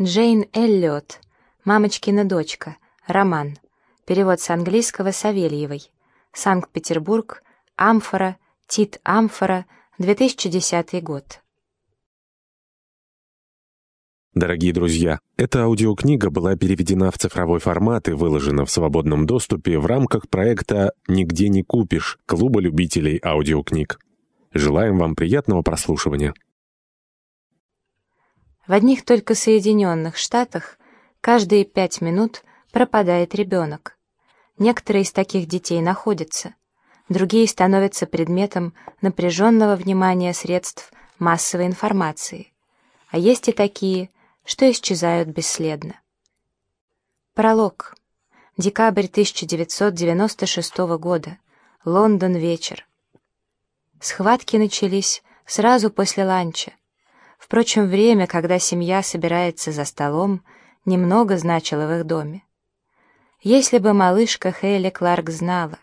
Джейн Эллиот. Мамочкина дочка. Роман. Перевод с английского Савельевой. Санкт-Петербург. Амфора. Тит Амфора. 2010 год. Дорогие друзья, эта аудиокнига была переведена в цифровой формат и выложена в свободном доступе в рамках проекта «Нигде не купишь» Клуба любителей аудиокниг. Желаем вам приятного прослушивания. В одних только Соединенных Штатах каждые пять минут пропадает ребенок. Некоторые из таких детей находятся, другие становятся предметом напряженного внимания средств массовой информации. А есть и такие, что исчезают бесследно. Пролог. Декабрь 1996 года. Лондон, вечер. Схватки начались сразу после ланча. Впрочем, время, когда семья собирается за столом, немного значило в их доме. Если бы малышка Хейли Кларк знала,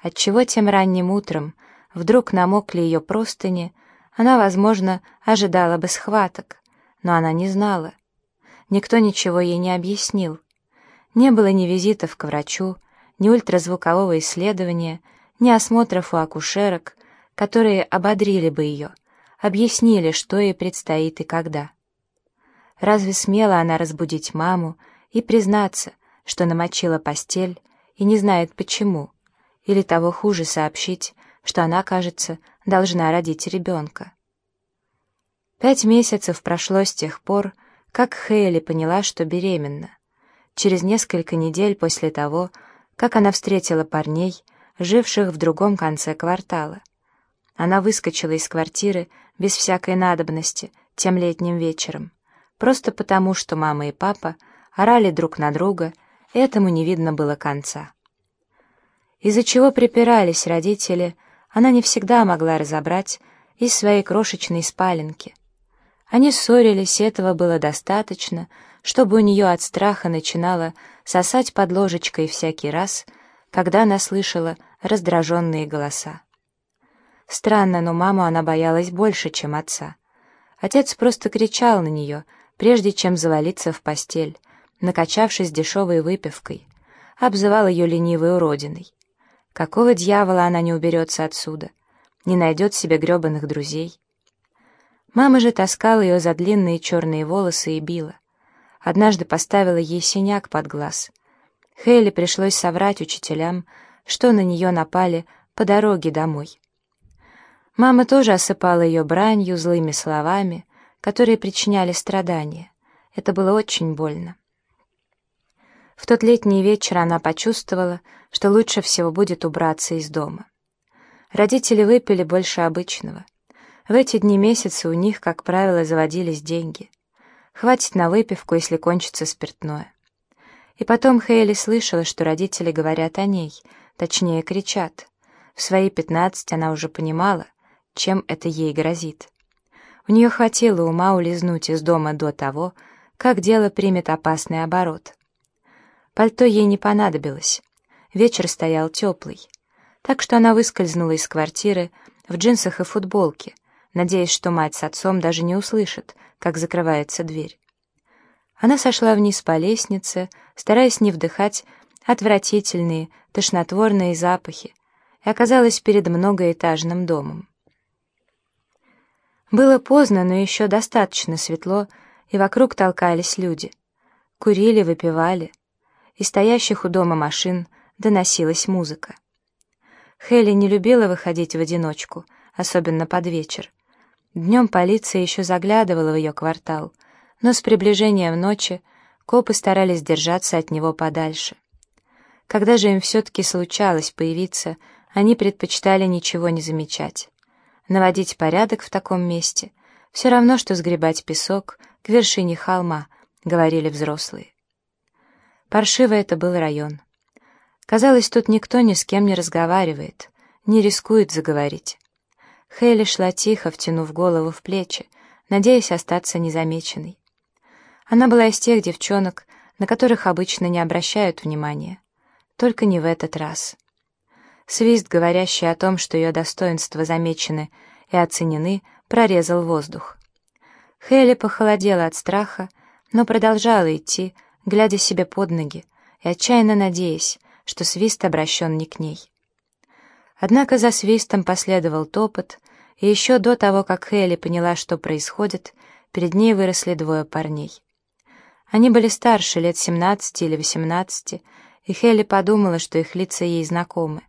отчего тем ранним утром вдруг намокли ее простыни, она, возможно, ожидала бы схваток, но она не знала. Никто ничего ей не объяснил. Не было ни визитов к врачу, ни ультразвукового исследования, ни осмотров у акушерок, которые ободрили бы ее — объяснили, что ей предстоит и когда. Разве смела она разбудить маму и признаться, что намочила постель и не знает почему, или того хуже сообщить, что она, кажется, должна родить ребенка? Пять месяцев прошло с тех пор, как Хейли поняла, что беременна. Через несколько недель после того, как она встретила парней, живших в другом конце квартала. Она выскочила из квартиры без всякой надобности тем летним вечером, просто потому, что мама и папа орали друг на друга, и этому не видно было конца. Из-за чего припирались родители, она не всегда могла разобрать из своей крошечной спаленки. Они ссорились, и этого было достаточно, чтобы у нее от страха начинало сосать под ложечкой всякий раз, когда она слышала раздраженные голоса. Странно, но маму она боялась больше, чем отца. Отец просто кричал на нее, прежде чем завалиться в постель, накачавшись дешевой выпивкой, обзывал ее ленивой уродиной. Какого дьявола она не уберется отсюда? Не найдет себе гребаных друзей? Мама же таскала ее за длинные черные волосы и била. Однажды поставила ей синяк под глаз. Хейли пришлось соврать учителям, что на нее напали по дороге домой. Мама тоже осыпала ее бранью, злыми словами, которые причиняли страдания. Это было очень больно. В тот летний вечер она почувствовала, что лучше всего будет убраться из дома. Родители выпили больше обычного. В эти дни месяца у них, как правило, заводились деньги. Хватит на выпивку, если кончится спиртное. И потом Хейли слышала, что родители говорят о ней, точнее кричат. В свои пятнадцать она уже понимала, чем это ей грозит. У нее хватило ума улизнуть из дома до того, как дело примет опасный оборот. Пальто ей не понадобилось. Вечер стоял теплый. Так что она выскользнула из квартиры в джинсах и футболке, надеясь, что мать с отцом даже не услышат, как закрывается дверь. Она сошла вниз по лестнице, стараясь не вдыхать отвратительные, тошнотворные запахи, и оказалась перед многоэтажным домом. Было поздно, но еще достаточно светло, и вокруг толкались люди. Курили, выпивали. Из стоящих у дома машин доносилась музыка. Хелли не любила выходить в одиночку, особенно под вечер. Днем полиция еще заглядывала в ее квартал, но с приближением ночи копы старались держаться от него подальше. Когда же им все-таки случалось появиться, они предпочитали ничего не замечать. Наводить порядок в таком месте — все равно, что сгребать песок к вершине холма, говорили взрослые. Паршивый это был район. Казалось, тут никто ни с кем не разговаривает, не рискует заговорить. Хейли шла тихо, втянув голову в плечи, надеясь остаться незамеченной. Она была из тех девчонок, на которых обычно не обращают внимания. Только не в этот раз. Свист, говорящий о том, что ее достоинства замечены и оценены, прорезал воздух. Хейли похолодела от страха, но продолжала идти, глядя себе под ноги и отчаянно надеясь, что свист обращен не к ней. Однако за свистом последовал топот, и еще до того, как Хелли поняла, что происходит, перед ней выросли двое парней. Они были старше, лет 17 или 18, и Хелли подумала, что их лица ей знакомы.